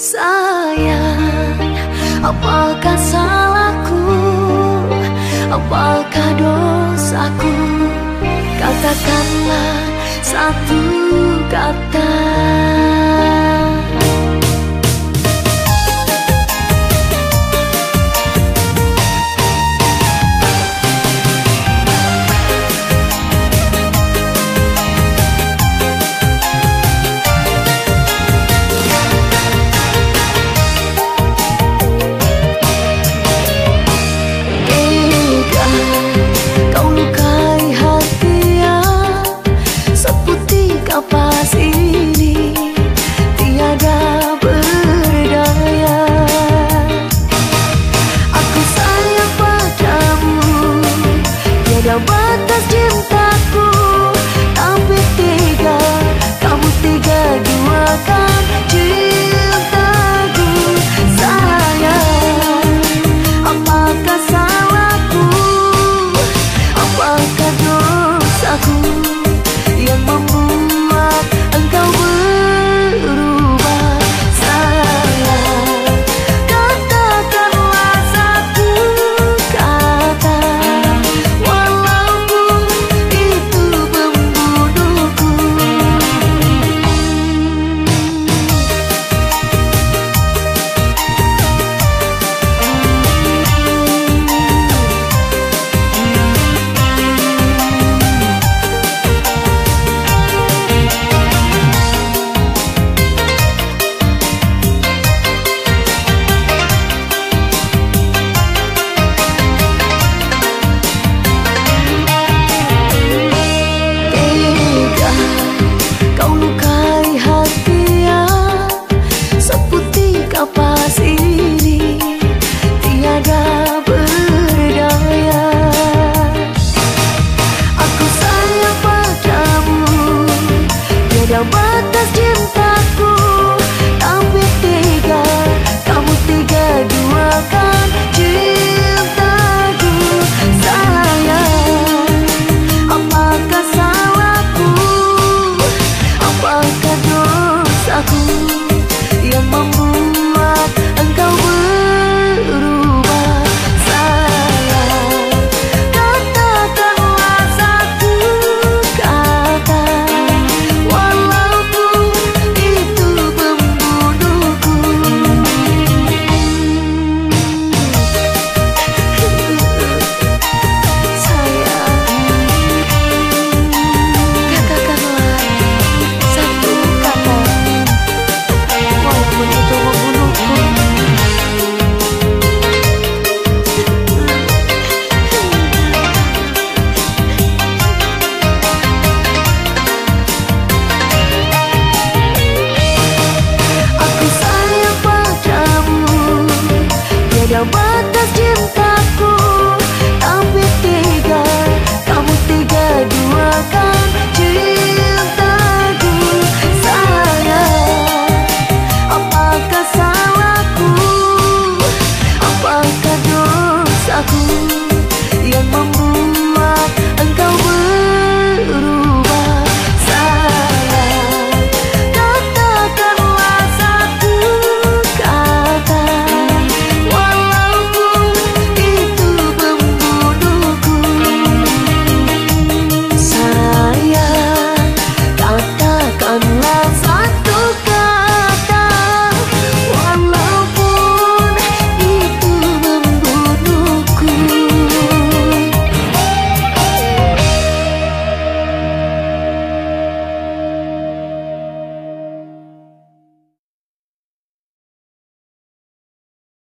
Sayang, apakah salahku? Apakah dosaku? Katakanlah satu kata